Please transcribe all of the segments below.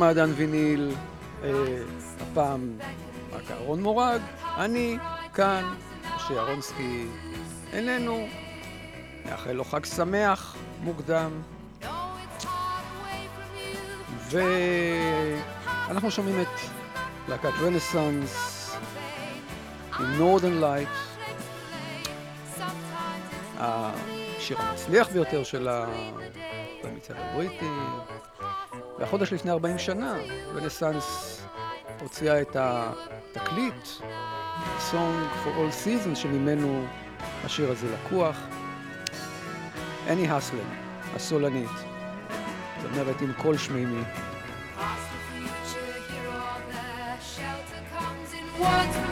מעדן ויניל, אה, הפעם רק אהרון מורג, אני כאן, משה איננו, נאחל לו חג שמח מוקדם. ואנחנו שומעים את להקת רנסאנס Northern Lights, השיר המצליח ביותר של המצעד הבריטי. והחודש לפני 40 שנה, רנסאנס הוציאה את התקליט, Song for All Seasons, שממנו השיר הזה לקוח. אני הסלם, הסולנית, זאת אומרת עם קול שמימי. Words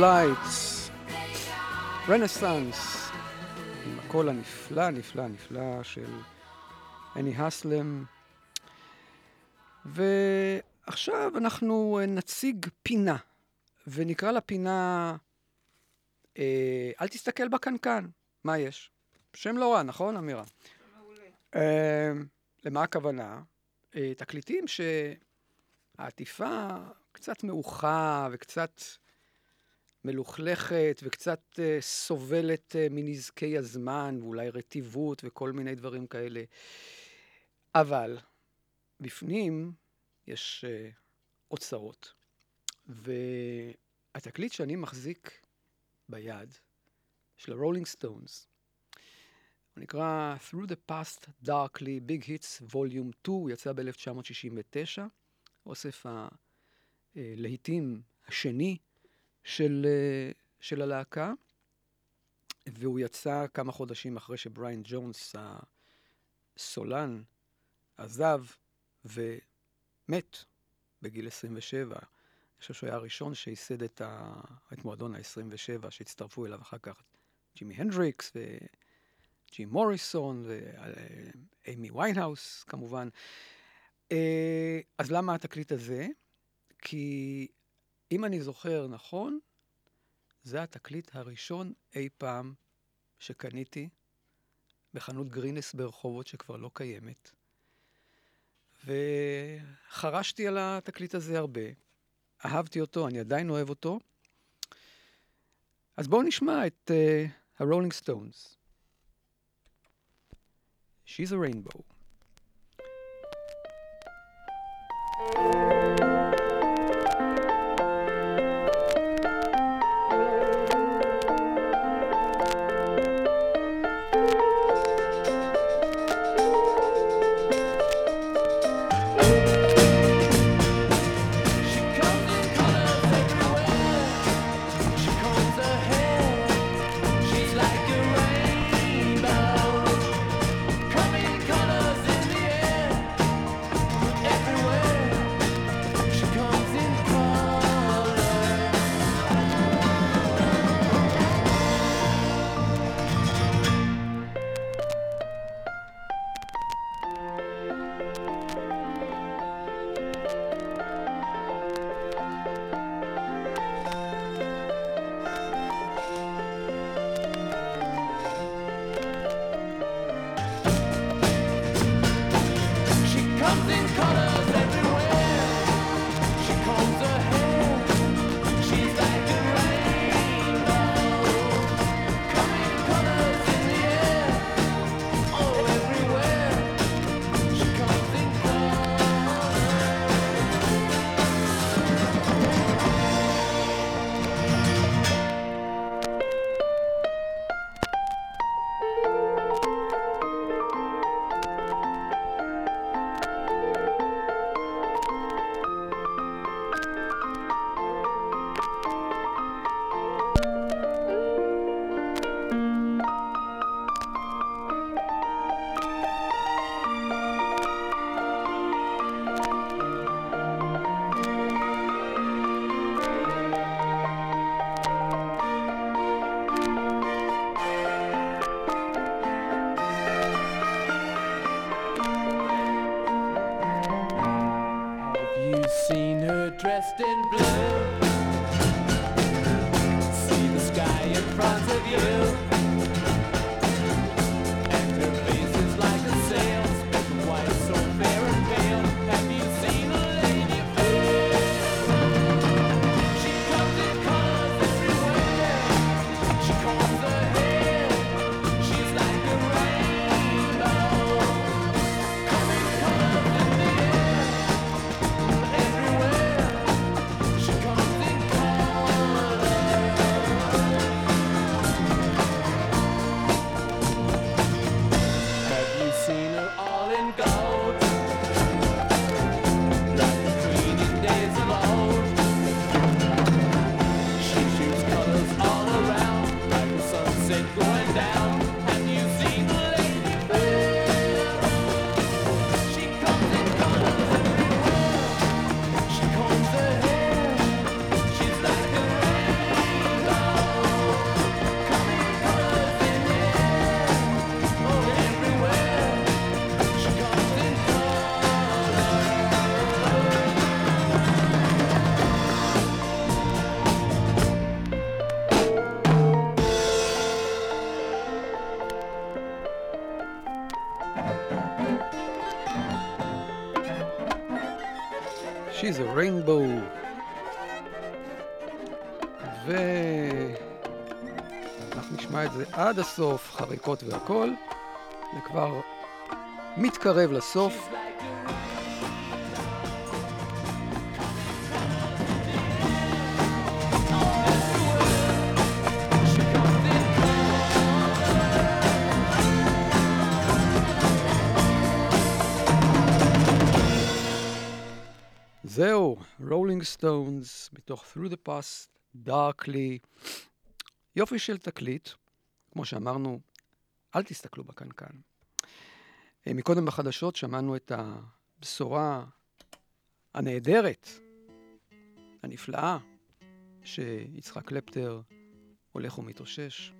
Lights, רנסאנס, עם הקול הנפלא, נפלא, נפלא של אנני הסלם. ועכשיו אנחנו אה, נציג פינה, ונקרא לפינה אה, אל תסתכל בקנקן, מה יש? שם לא רע, נכון, אמירה? אה, למה הכוונה? אה, תקליטים שהעטיפה קצת מעוכה וקצת מלוכלכת וקצת uh, סובלת uh, מנזקי הזמן ואולי רטיבות וכל מיני דברים כאלה. אבל בפנים יש uh, אוצרות. והתקליט שאני מחזיק ביד, של הרולינג סטונס, הוא נקרא Through the Past Darkly Big Hits Volume 2, הוא יצא ב-1969, אוסף הלהיטים השני של, אה, של הלהקה, והוא יצא כמה חודשים אחרי שבריין ג'ונס, הסולן, עזב ומת בגיל 27. אני חושב שהוא היה הראשון שייסד את, ה... את מועדון ה-27, שהצטרפו אליו אחר כך ג'ימי הנדריקס וג'ים מוריסון ואימי ויינהאוס כמובן. אה, אז למה התקליט הזה? כי אם אני זוכר נכון, זה התקליט הראשון אי פעם שקניתי בחנות גרינס ברחובות שכבר לא קיימת. וחרשתי על התקליט הזה הרבה. אהבתי אותו, אני עדיין אוהב אותו. אז בואו נשמע את הרולינג uh, סטונס. She's a rainbow. She seen her dressed in blue? See the sky in front of you. אנחנו נשמע את זה עד הסוף, חריקות והכול. זה כבר מתקרב לסוף. זהו, רולינג סטונס, מתוך Through the Past, Darkly. יופי של תקליט, כמו שאמרנו, אל תסתכלו בקנקן. אה, מקודם בחדשות שמענו את הבשורה הנהדרת, הנפלאה, שיצחק קלפטר הולך ומתאושש.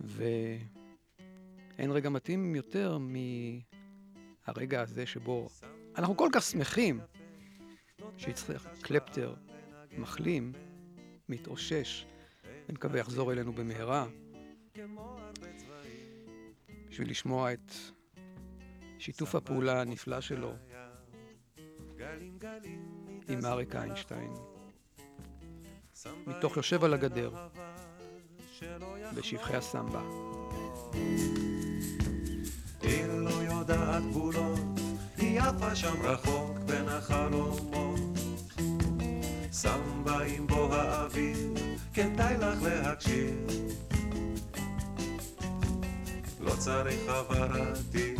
ואין רגע מתאים יותר מהרגע הזה שבו אנחנו כל כך שמחים שיצחק קלפטר מחלים, מתאושש, ונקווה יחזור אלינו במהרה, בשביל לשמוע את שיתוף הפעולה הנפלא שלו עם אריק איינשטיין, מתוך יושב על הגדר, בשבחי הסמבה. היא לא יודעת גבולות, היא עפה שם רחוק בין החלומות. סמבה עם בוא האוויר, כדאי לך להקשיב. לא צריך הבהרתי,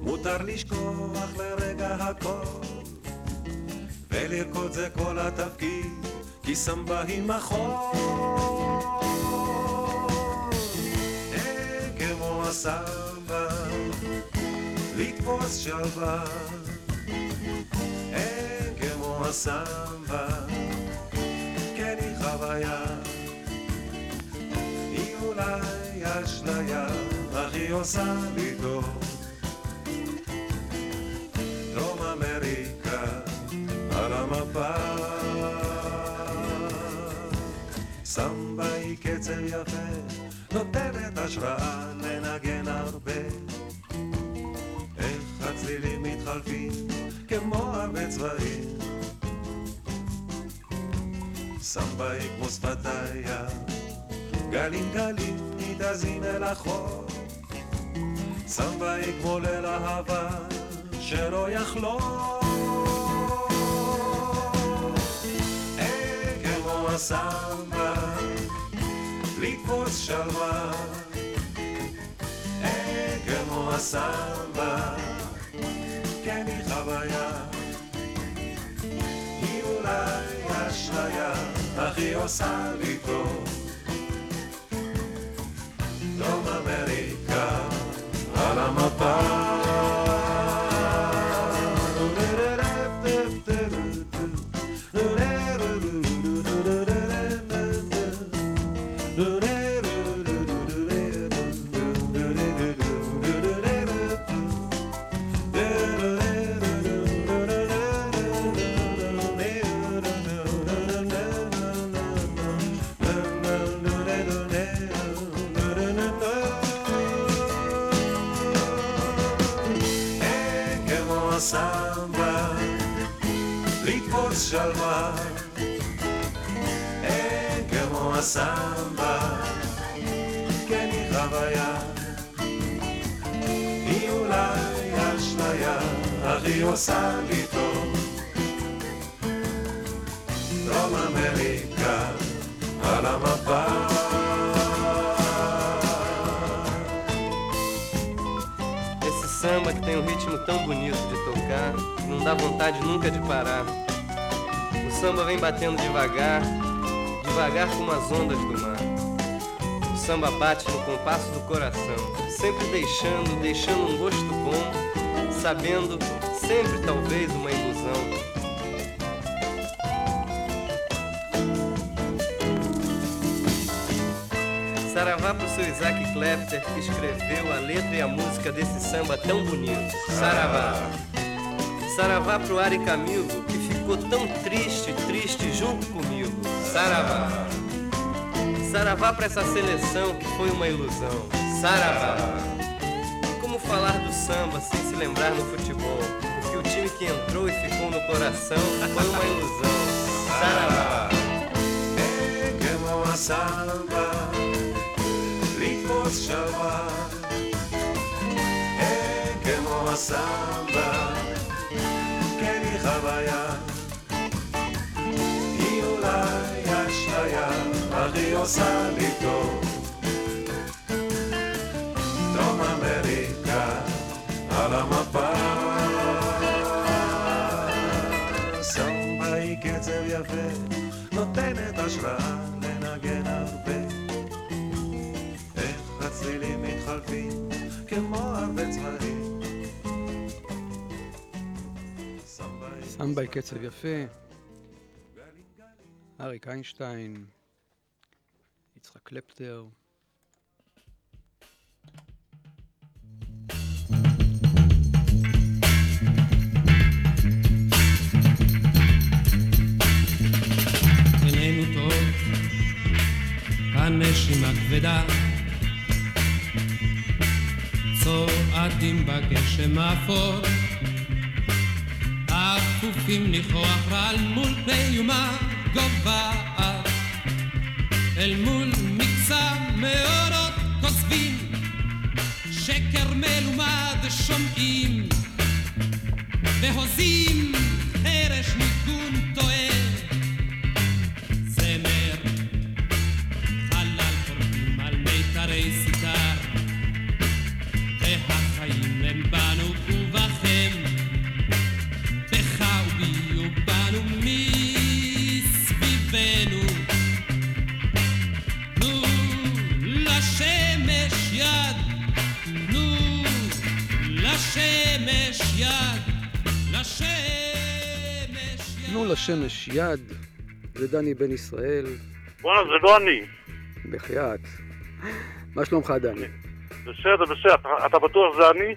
מותר לשכוח לרגע הכל, ולרקוד זה כל התפקיד, כי סמבה היא מחול. אה, כמו הסמבה, לתפוס שלווה. הסמבה, כן היא חוויה. היא אולי אשליה, אך היא עושה לי. דרום אמריקה על המפה. סמבה היא קצב יפה, נותנת השראה לנגן הרבה. איך הצלילים מתחלפים כמו הרבה צבעים. סמבה היא כמו שפתיה, גלים גלים מתעזים אל החור. סמבה היא כמו ליל אהבה שלא יחלום. אה, כמו הסמבה, לתפוס שלווה. אה, כמו הסמבה, כן היא חוויה. היא אולי אשליה, אך היא עושה לי טוב. דרום אמריקה על המפה. אה, salito From America Alamapa Esse samba que tem um ritmo tão bonito de tocar Não dá vontade nunca de parar. O samba vem batendo devagar Devagar como as ondas do mar. O samba bate no compasso do coração Sempre deixando, deixando um gosto bom Sabendo sempre talvez uma ilusão. Saravá pro seu Isaac Klepter, que escreveu a letra e a música desse samba tão bonito. Saravá. Saravá pro Ari Camilo, que ficou tão triste, triste junto comigo. Saravá. Saravá pra essa seleção que foi uma ilusão. Saravá. Como falar do samba sem se lembrar no futebol? Porque o time que entrou e ficou no coração foi uma ilusão. Saravá. אה, כמו הסמבה, לתפוס שלווה. אה, כמו הסמבה, כן היא חוויה. היא אולי אשליה, אך היא יפה, נותנת השראה לנגן הרבה. איך הצלילים מתחלפים כמו הרבה צבעים. סמבה קצב יפה, אריק איינשטיין, יצחק קלפטר. הנשימה כבדה. צועדים בגשם האפור, אפופים ניחוח רעל מול פני יומה גובעת. אל מול מקסם מאורות כוספים, שקר מלומד שומעים, והוזים חרש ניגון טועה. לשמש יד, זה דני בן ישראל, בואנה, זה לא אני. בחייאת. מה שלומך, דני? בסדר, בסדר. אתה- בטוח זה אני?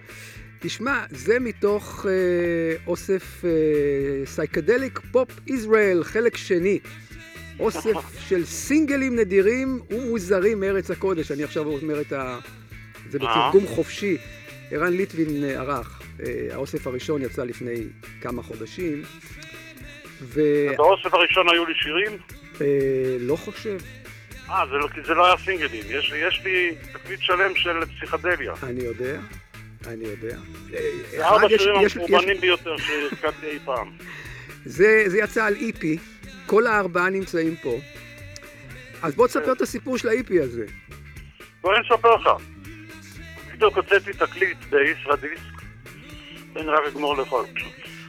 תשמע, זה מתוך אה, אוסף Psychedelic Pop ישראל, חלק שני. אוסף של סינגלים נדירים ומוזרים מארץ הקודש. אני עכשיו אומר את ה... זה בתרגום חופשי. ערן ליטוין אה, ערך. אה, האוסף הראשון יצא לפני כמה חודשים. ולא באוסף הראשון היו לי שירים? לא חושב. אה, זה לא- זה לא היה סינגלים. יש יש לי תקליט שלם של פסיכדליה. אני יודע, אני יודע. אה, זה ארבע שירים המקורבנים ביותר שהקלטתי אי פעם. זה, זה יצא על איפי, כל הארבעה נמצאים פה. אז בוא תספר את הסיפור של האיפי הזה. בוא אני אספר לך. בדיוק הוצאתי תקליט בישראדיסק. לי רק לגמור לאכול.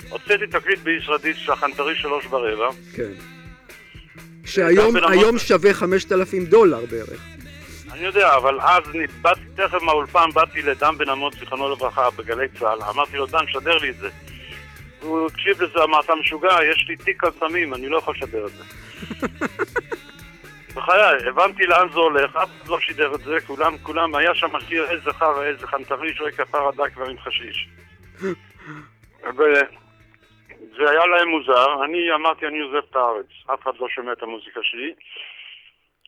הוצאתי תקליט בישראדיסק שהחנטרי שלוש ורבע. כן. שהיום היום שווה 5,000 דולר בערך. אני יודע, אבל אז באתי, תכף מהאולפן באתי לדן בן אמות, זיכרונו לברכה, בגלי צה"ל. אמרתי לו, דן, שדר לי את זה. הוא הקשיב לזה, אמר, אתה משוגע, יש לי תיק על סמים, אני לא יכול לשדר את זה. בחיי, הבנתי לאן זה הולך, אף אחד לא שידר את זה, כולם, כולם, היה שם שיר איזה חרא, איזה חנטרי, שואק כפר הדק כבר עם חשיש. וזה היה להם מוזר, אני אמרתי, אני עוזב את הארץ, אף אחד לא שומע את המוזיקה שלי.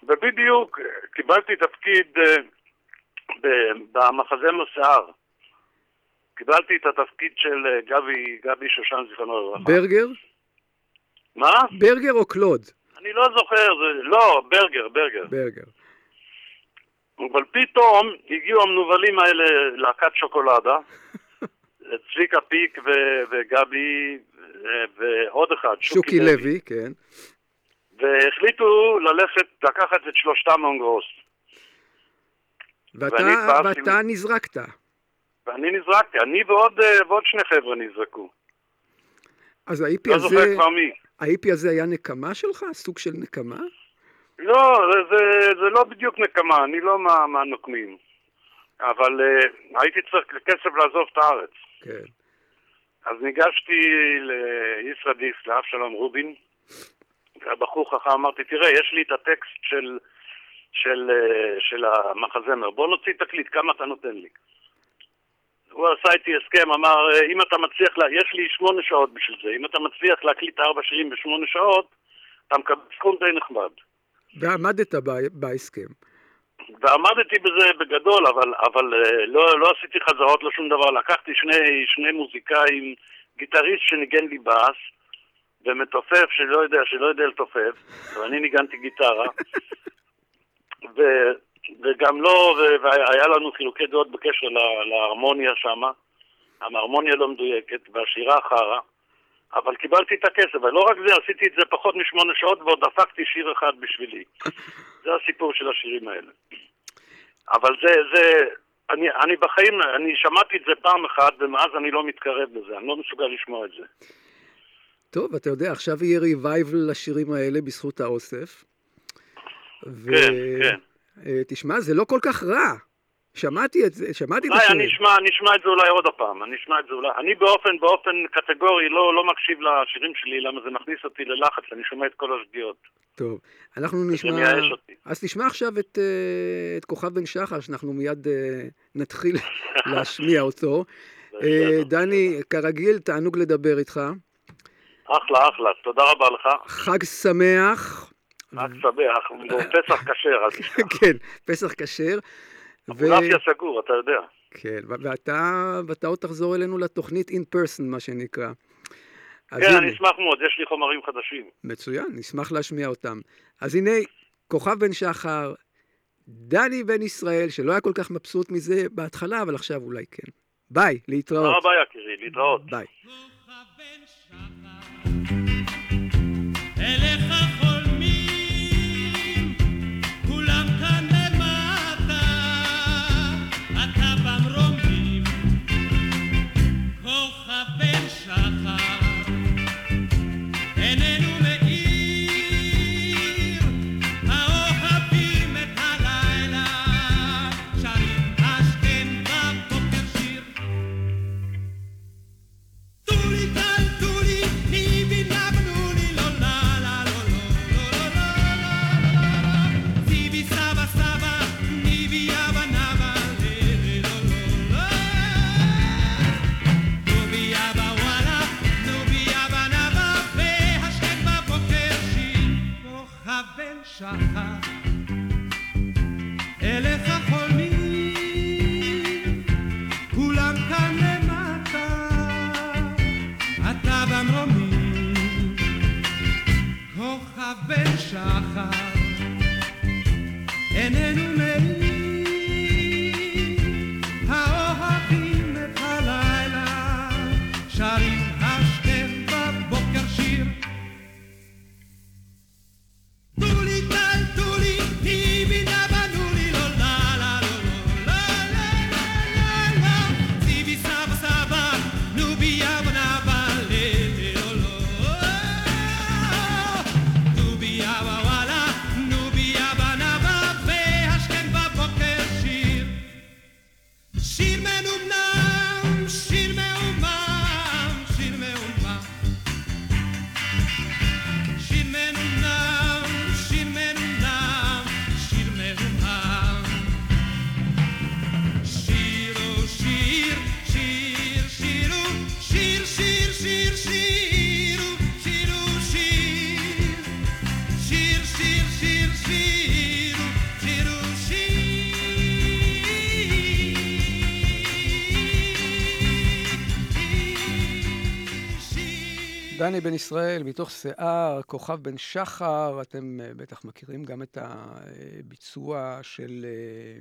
ובדיוק אה, קיבלתי תפקיד אה, ב- במחזמר שיער. קיבלתי את התפקיד של אה, גבי, גבי שושן, זיכרונו לברכה. ברגר? מה? ברגר או קלוד? אני לא זוכר, זה... לא, ברגר, ברגר. ברגר. אבל פתאום הגיעו המנוולים האלה, להקת שוקולדה, צביקה פיק ו- וגבי ו- ועוד אחד, שוקי לוי, כן. והחליטו ללכת, לקחת את שלושתם אונגרוס. ואתה. ואתה נזרקת. ואני נזרקתי, אני ועוד, אה, ועוד שני חבר'ה נזרקו. אז האיפי לא הזה, זוכר כבר מי. האיפי הזה היה נקמה שלך? סוג של נקמה? לא, זה, זה, זה לא בדיוק נקמה, אני לא מה, מהנוקמים. אבל uh, הייתי צריך כסף לעזוב את הארץ. כן. אז ניגשתי לישראדיסק, לאבשלום רובין, והבחור חכם אמרתי, תראה, יש לי את הטקסט של, של, אה, של המחזמר, בוא נוציא תקליט, כמה אתה נותן לי? הוא עשה איתי הסכם, אמר, אה, אם אתה מצליח, לה... יש לי שמונה שעות בשביל זה, אם אתה מצליח להקליט ארבע שירים בשמונה שעות, אתה מקבל סכום די נחמד. ועמדת בהסכם. ועמדתי בזה בגדול, אבל, אבל אה, לא, לא עשיתי חזרות לשום דבר. לקחתי שני, שני מוזיקאים, גיטריסט שניגן לי בס, ומתופף שלא יודע, שלא יודע לתופף, ואני ניגנתי גיטרה, ו, וגם לא, ו- והיה לנו חילוקי דעות בקשר ל- להרמוניה שמה, ההרמוניה לא מדויקת, והשירה חרא, אבל קיבלתי את הכסף, ולא רק זה, עשיתי את זה פחות משמונה שעות, ועוד דפקתי שיר אחד בשבילי. זה הסיפור של השירים האלה. אבל זה, זה, אני, אני בחיים, אני שמעתי את זה פעם אחת, ומאז אני לא מתקרב לזה, אני לא מסוגל לשמוע את זה. טוב, אתה יודע, עכשיו יהיה ריבייבל לשירים האלה בזכות האוסף. ו... כן, כן. אה, תשמע, זה לא כל כך רע שמעתי את זה, שמעתי את אולי השיר. אני אשמע, אני אשמע את זה אולי עוד הפעם, אני אשמע את זה אולי. אני באופן, באופן קטגורי לא, לא מקשיב לשירים שלי, למה זה מכניס אותי ללחץ, אני שומע את כל השגיאות. טוב, אנחנו נשמע... אז תשמע עכשיו את, אה, את כוכב בן שחר, שאנחנו מיד אה, נתחיל להשמיע אותו. אה, דני, כרגיל, תענוג לדבר איתך. אחלה, אחלה, תודה רבה לך. חג שמח. חג שמח, פסח כשר, אז כן, פסח כשר. ו- אבולעפיה סגור, אתה יודע. כן, ו- ואתה, ואתה עוד תחזור אלינו לתוכנית in person, מה שנקרא. כן, הנה, אני אשמח מאוד, יש לי חומרים חדשים. מצוין, נשמח להשמיע אותם. אז הנה, כוכב בן שחר, דני בן ישראל, שלא היה כל כך מבסוט מזה בהתחלה, אבל עכשיו אולי כן. ביי, תודה להתראות. רבה יקירי, להתראות. ביי. כוכב בן שחר, אליך שחר. אליך חולמים, כולם כאן למטה, אתה במרומים, כוכב בן שחר, איננו מאיר, דני בן ישראל, מתוך שיער, כוכב בן שחר, אתם אה, בטח מכירים גם את הביצוע של אה,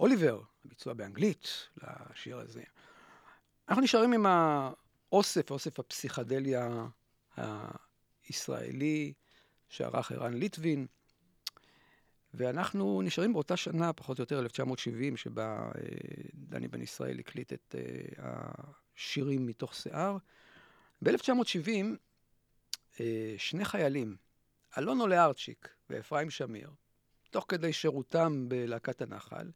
אוליבר, הביצוע באנגלית לשיר הזה. אנחנו נשארים עם האוסף, אוסף הפסיכדליה הישראלי, שערך ערן ליטבין, ואנחנו נשארים באותה שנה, פחות או יותר 1970, שבה אה, דני בן ישראל הקליט את השירים מתוך שיער. ב-1970, אה, שני חיילים, אלונו לארצ'יק ואפרים שמיר, תוך כדי שירותם בלהקת הנחל,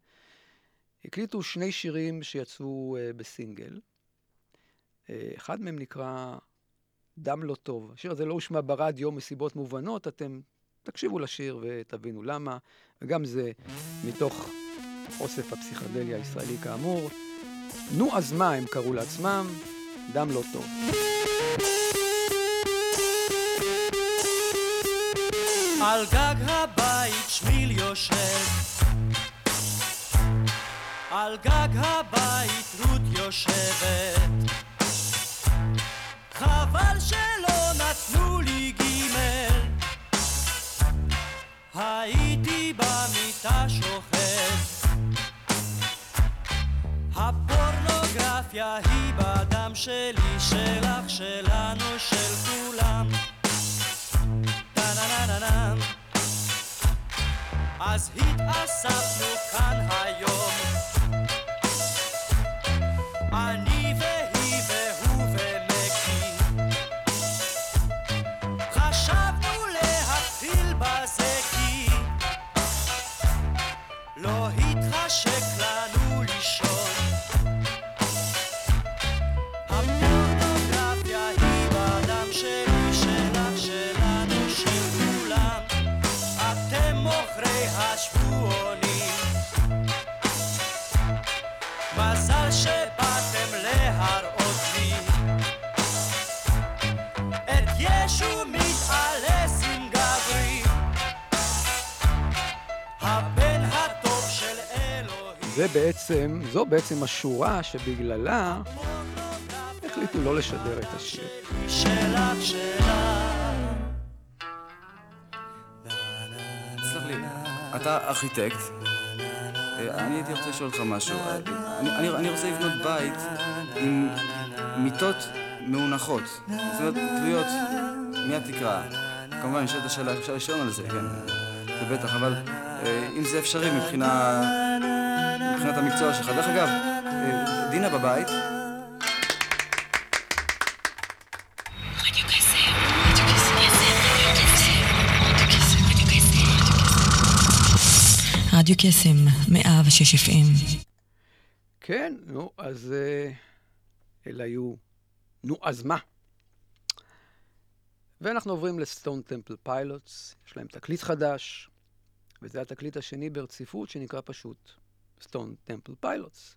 הקליטו שני שירים שיצאו אה, בסינגל. אה, אחד מהם נקרא דם לא טוב. השיר הזה לא הושמע ברדיו מסיבות מובנות, אתם תקשיבו לשיר ותבינו למה, וגם זה מתוך אוסף הפסיכדליה הישראלי כאמור. נו אז מה הם קראו לעצמם? דם לא טוב. על גג הבית רות יושבת. חבל שלא נתנו לי גימל. הייתי במיטה שוכב. הפורנוגרפיה היא בדם שלי, שלך, שלנו, של כולם. אז התאספנו כאן היום זה בעצם, זו בעצם השורה שבגללה החליטו לא לשדר את השיר. אתה ארכיטקט. אה, אני הייתי רוצה לשאול אותך משהו. אה, אני, אני, אני רוצה לבנות בית עם מיטות מאונחות. זאת אומרת, תלויות מהתקרה. כמובן, נשאלת השאלה, אפשר לשאול על זה, כן. זה בטח, אבל אה, אם זה אפשרי מבחינה... מבחינת המקצוע שלך. דרך אגב, אה, דינה בבית, רדיו קסם, 106 FM. כן, נו, אז אה, אלה היו, נו, אז מה? ואנחנו עוברים לסטון טמפל פיילוטס, יש להם תקליט חדש, וזה התקליט השני ברציפות שנקרא פשוט סטון טמפל פיילוטס.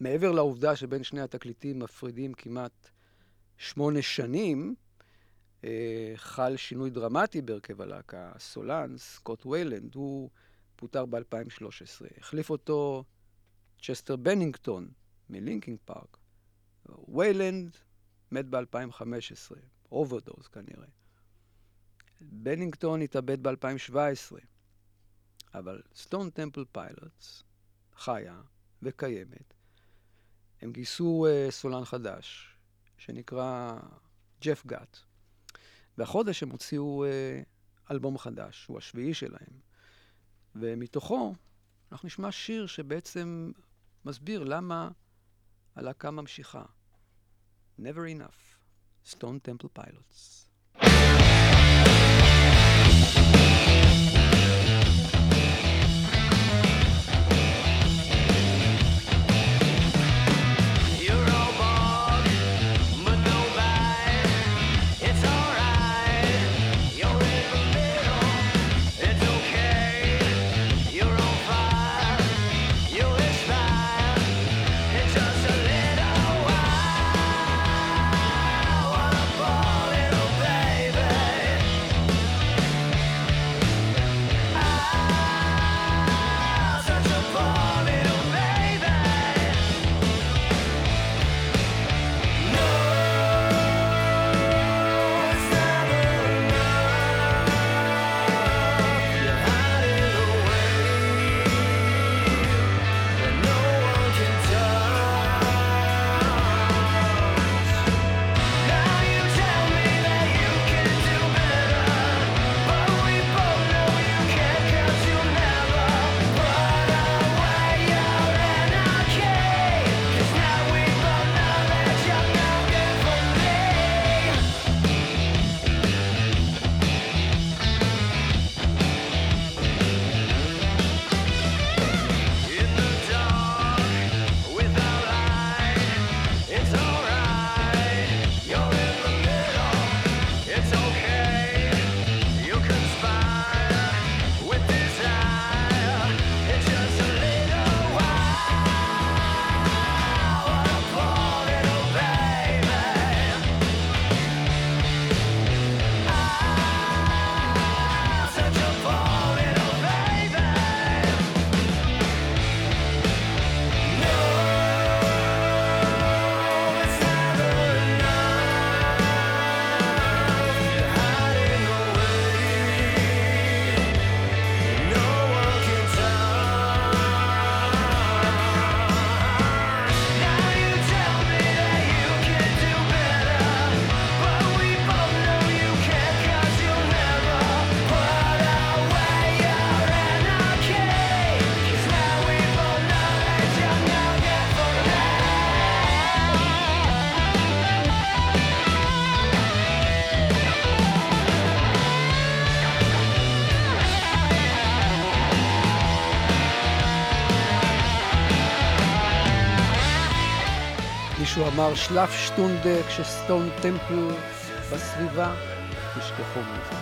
מעבר לעובדה שבין שני התקליטים מפרידים כמעט שמונה שנים, אה, חל שינוי דרמטי בהרכב הלהקה. הסולן, סקוט ויילנד, הוא פוטר ב-2013. החליף אותו צ'סטר בנינגטון מלינקינג פארק. ויילנד מת ב-2015, אוברדוז כנראה. בנינגטון התאבד ב-2017, אבל סטון טמפל פיילוטס חיה וקיימת. הם גייסו אה, סולן חדש, שנקרא ג'ף גאט, והחודש הם הוציאו אה, אלבום חדש, הוא השביעי שלהם, ומתוכו אנחנו נשמע שיר שבעצם מסביר למה הלהקה ממשיכה. Never enough, Stone Temple Pilots. אמר שלף שטונדה כשסטון טמפל בסביבה, תשכחו מזה.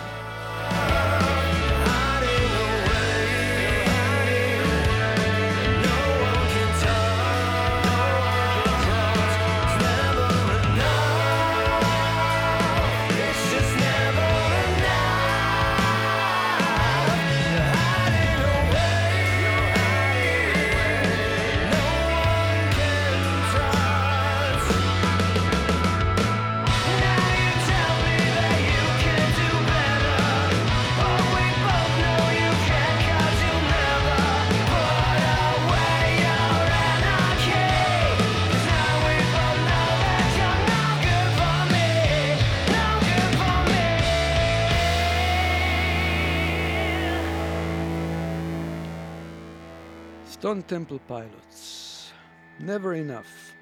סטון טמפל פיילוטס, never enough.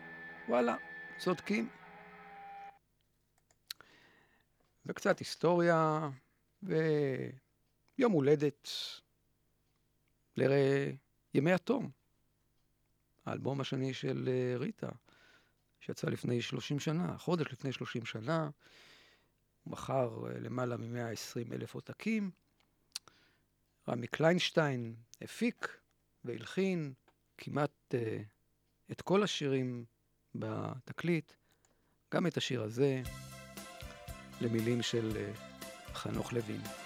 וואלה, צודקים. וקצת היסטוריה, ויום הולדת לימי התום. האלבום השני של אה, ריטה, שיצא לפני 30 שנה, חודש לפני 30 שנה, הוא מכר אה, למעלה מ-120 אלף עותקים. רמי קליינשטיין הפיק והלחין כמעט uh, את כל השירים בתקליט, גם את השיר הזה, למילים של uh, חנוך לוין.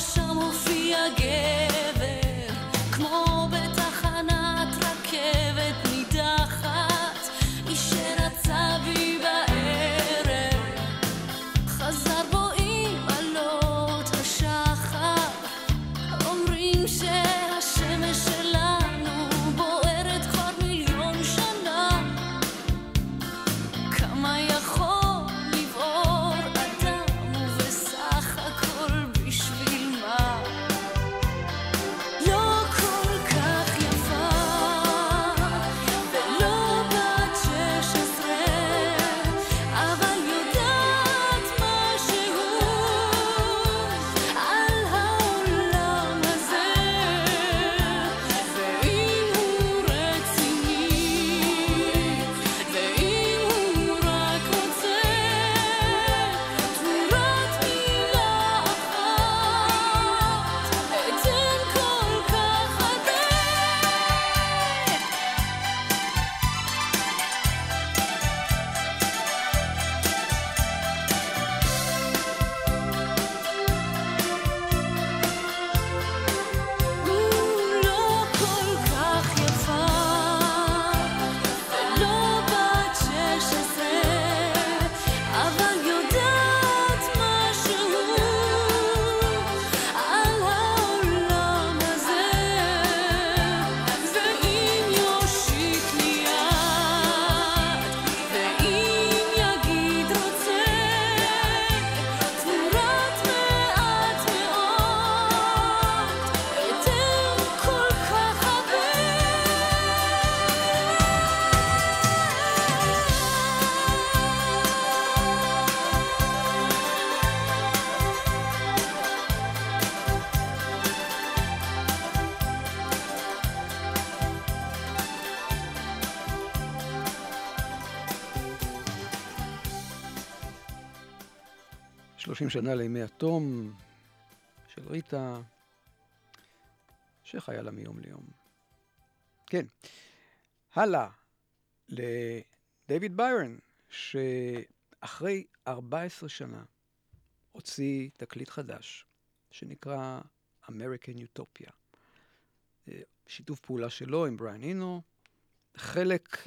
chamo free again. 30 שנה לימי התום של ריטה, שחיה לה מיום ליום. כן. הלאה, לדייוויד ביירן, שאחרי 14 שנה הוציא תקליט חדש, שנקרא American Utopia. אה, שיתוף פעולה שלו עם בריאן אינו, חלק uh,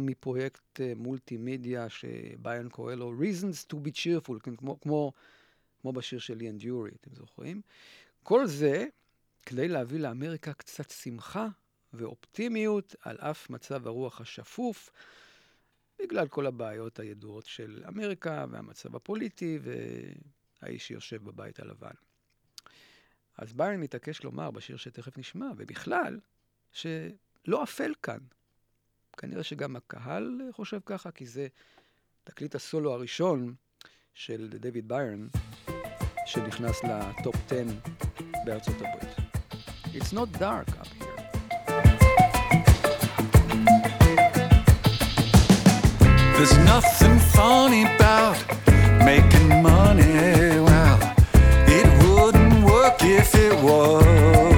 מפרויקט uh, מולטימדיה שביין קורא לו Reasons to be cheerful, כן, כמו, כמו, כמו בשיר של ליאן דיורי, אתם זוכרים? כל זה כדי להביא לאמריקה קצת שמחה ואופטימיות על אף מצב הרוח השפוף, בגלל כל הבעיות הידועות של אמריקה והמצב הפוליטי והאיש שיושב בבית הלבן. אז ביין מתעקש לומר בשיר שתכף נשמע, ובכלל, שלא אפל כאן. כנראה שגם הקהל חושב ככה, כי זה תקליט הסולו הראשון של דויד ביירן, שנכנס לטופ 10 בארצות הברית. It's not dark up here. There's nothing funny about making money. Well, it wouldn't work if it was.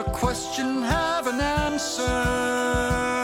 A question have an answer?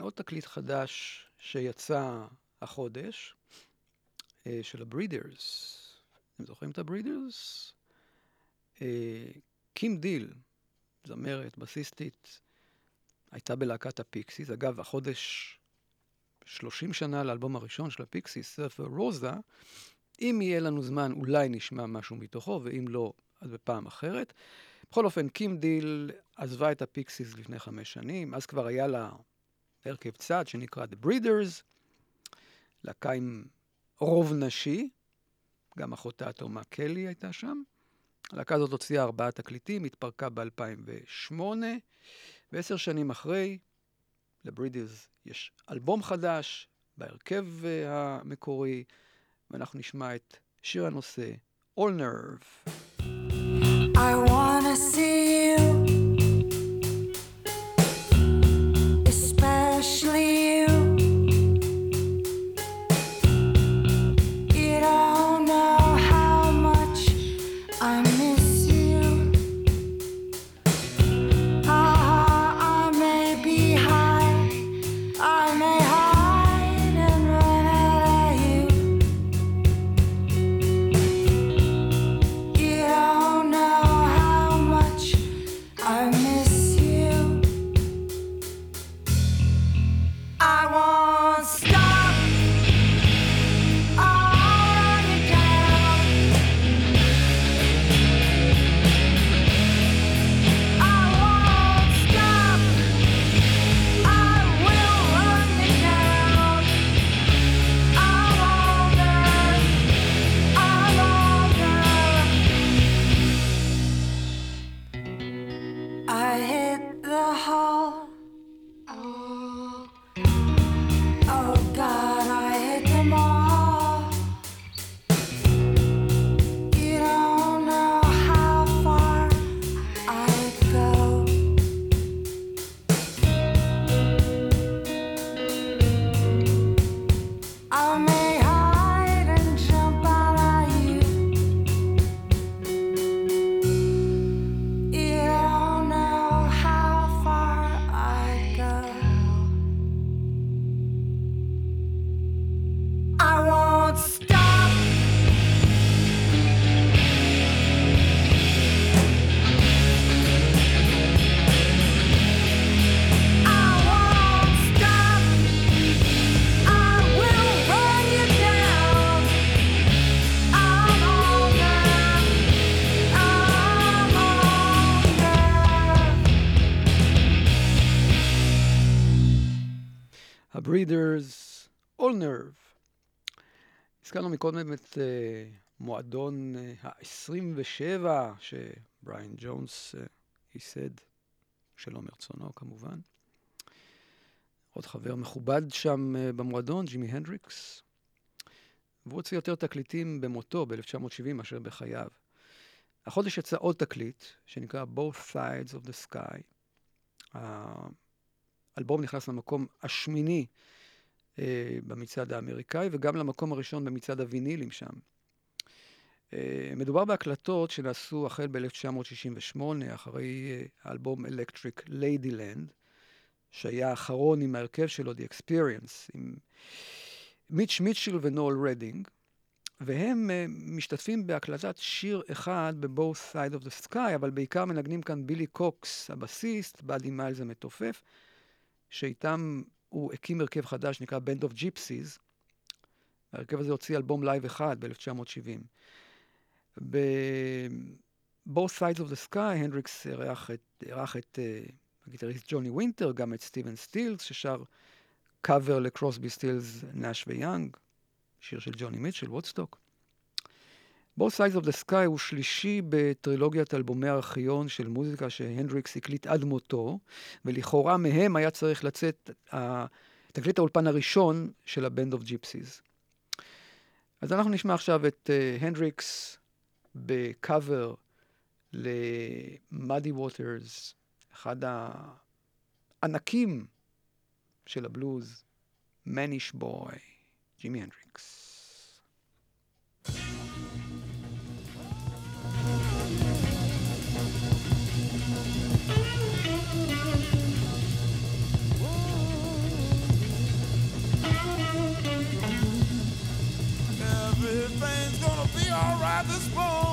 כן, עוד תקליט חדש שיצא החודש, אה, של הברידרס. אתם זוכרים את הברידרס? קים דיל, זמרת, בסיסטית, הייתה בלהקת הפיקסיס. אגב, החודש 30 שנה לאלבום הראשון של הפיקסיס, Surfer Rosa. אם יהיה לנו זמן, אולי נשמע משהו מתוכו, ואם לא, אז בפעם אחרת. בכל אופן, קים דיל עזבה את הפיקסיס לפני חמש שנים, אז כבר היה לה הרכב צד שנקרא The Breeders, להקה עם רוב נשי, גם אחותה תומה קלי הייתה שם. הלהקה הזאת הוציאה ארבעה תקליטים, התפרקה ב-2008, ועשר שנים אחרי, לברידרס יש אלבום חדש בהרכב uh, המקורי, ואנחנו נשמע את שיר הנושא All Nerve. I wanna הברידרס, All Nerve. הזכרנו מקודם את uh, מועדון uh, ה-27 שבריין ג'ונס uh, ייסד, שלא מרצונו כמובן. עוד חבר מכובד שם uh, במועדון, ג'ימי הנדריקס. והוא הוציא יותר תקליטים במותו ב-1970 מאשר בחייו. החודש יצא עוד תקליט, שנקרא Both Sides of the Sky. האלבום נכנס למקום השמיני אה, במצעד האמריקאי, וגם למקום הראשון במצעד הווינילים שם. אה, מדובר בהקלטות שנעשו החל ב-1968, אחרי אה, האלבום Electric Ladyland, שהיה האחרון עם ההרכב שלו, The Experience, עם מיץ' מיטשל ונואל רדינג, והם אה, משתתפים בהקלטת שיר אחד ב-Both Side of the Sky, אבל בעיקר מנגנים כאן בילי קוקס, הבסיסט, באדי מיילס המתופף, שאיתם הוא הקים הרכב חדש שנקרא Band of Gypsies. ההרכב הזה הוציא אלבום לייב אחד ב-1970. ב-Both Sides of the Sky, הנדריקס אירח את, אירח את אה, הגיטריסט ג'וני וינטר, גם את סטיבן סטילס, ששר קאבר לקרוסבי סטילס, נאש ויאנג, שיר של ג'וני מיטשל, וודסטוק. Both Sides of the Sky הוא שלישי בטרילוגיית אלבומי הארכיון של מוזיקה שהנדריקס הקליט עד מותו, ולכאורה מהם היה צריך לצאת תקליט האולפן הראשון של ה-Band of Gypsies. אז אנחנו נשמע עכשיו את uh, הנדריקס בקאבר ל-Muddy Waters, אחד הענקים של הבלוז, Manish Boy, ג'ימי הנדריקס. Everything's gonna be alright this morning.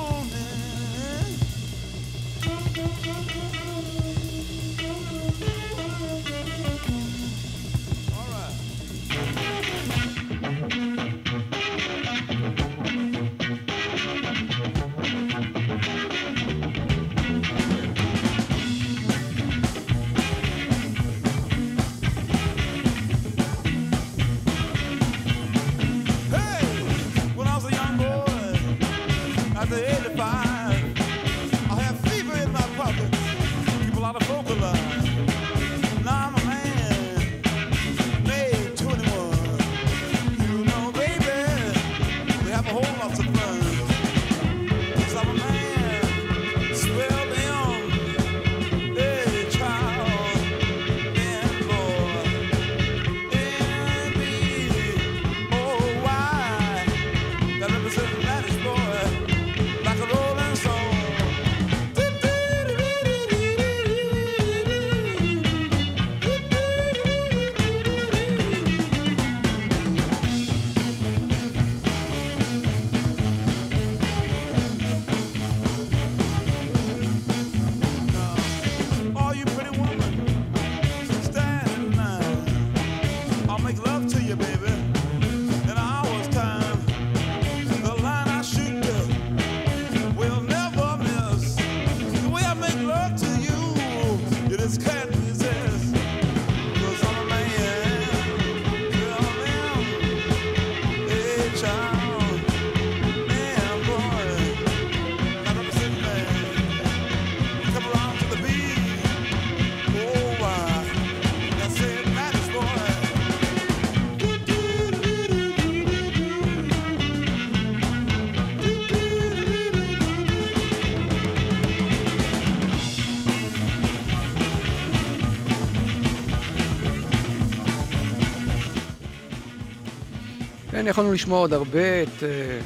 כן, יכולנו לשמוע עוד הרבה את אה,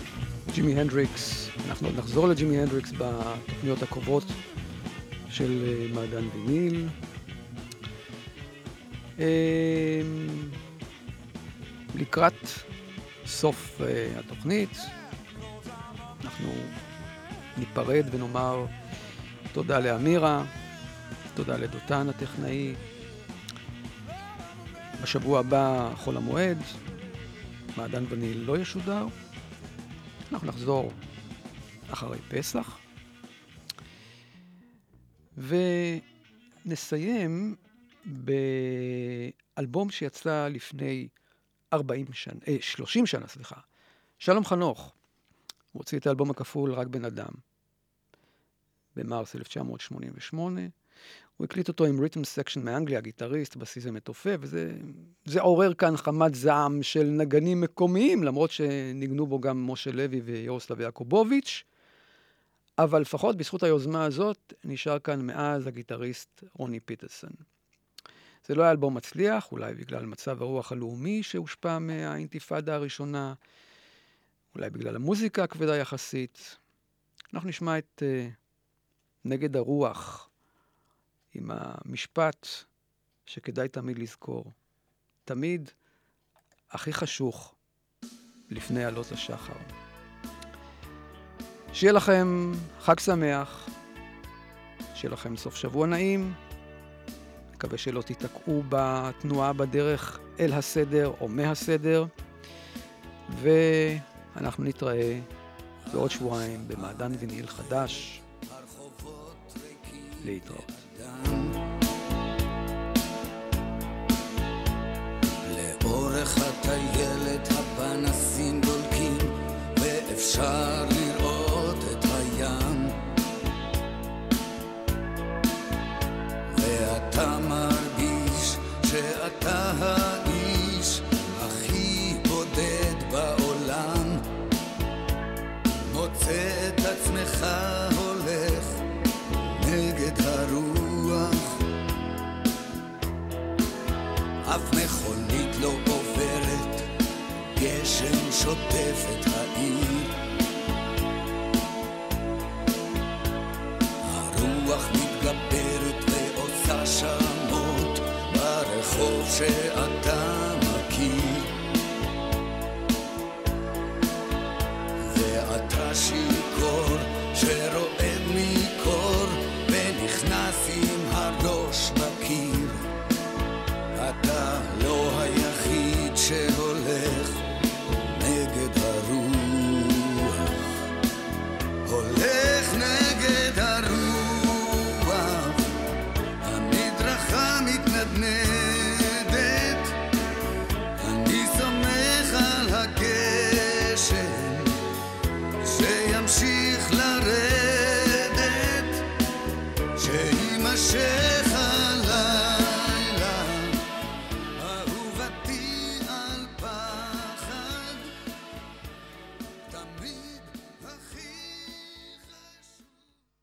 ג'ימי הנדריקס. אנחנו עוד נחזור לג'ימי הנדריקס בתוכניות הקרובות של אה, מעדן ויניל. אה, לקראת סוף אה, התוכנית, אנחנו ניפרד ונאמר תודה לאמירה, תודה לדותן הטכנאי. בשבוע הבא חול המועד, מעדן וניל לא ישודר. אנחנו נחזור אחרי פסח. ונסיים באלבום שיצא לפני 40 שנה, אה, 30 שנה, סליחה. שלום חנוך, הוא הוציא את האלבום הכפול רק בן אדם, במרס 1988. הוא הקליט אותו עם rhythm section מאנגליה, גיטריסט, בסיסט, מתופף, וזה זה עורר כאן חמת זעם של נגנים מקומיים, למרות שניגנו בו גם משה לוי וירוסלב יעקובוביץ', אבל לפחות בזכות היוזמה הזאת נשאר כאן מאז הגיטריסט רוני פיטרסון. זה לא היה אלבום מצליח, אולי בגלל מצב הרוח הלאומי שהושפע מהאינתיפאדה הראשונה, אולי בגלל המוזיקה הכבדה יחסית. אנחנו נשמע את uh, נגד הרוח. עם המשפט שכדאי תמיד לזכור. תמיד הכי חשוך לפני עלות השחר. שיהיה לכם חג שמח, שיהיה לכם סוף שבוע נעים, מקווה שלא תיתקעו בתנועה בדרך אל הסדר או מהסדר, ואנחנו נתראה בעוד שבועיים במעדן ויניל חדש. להתראות.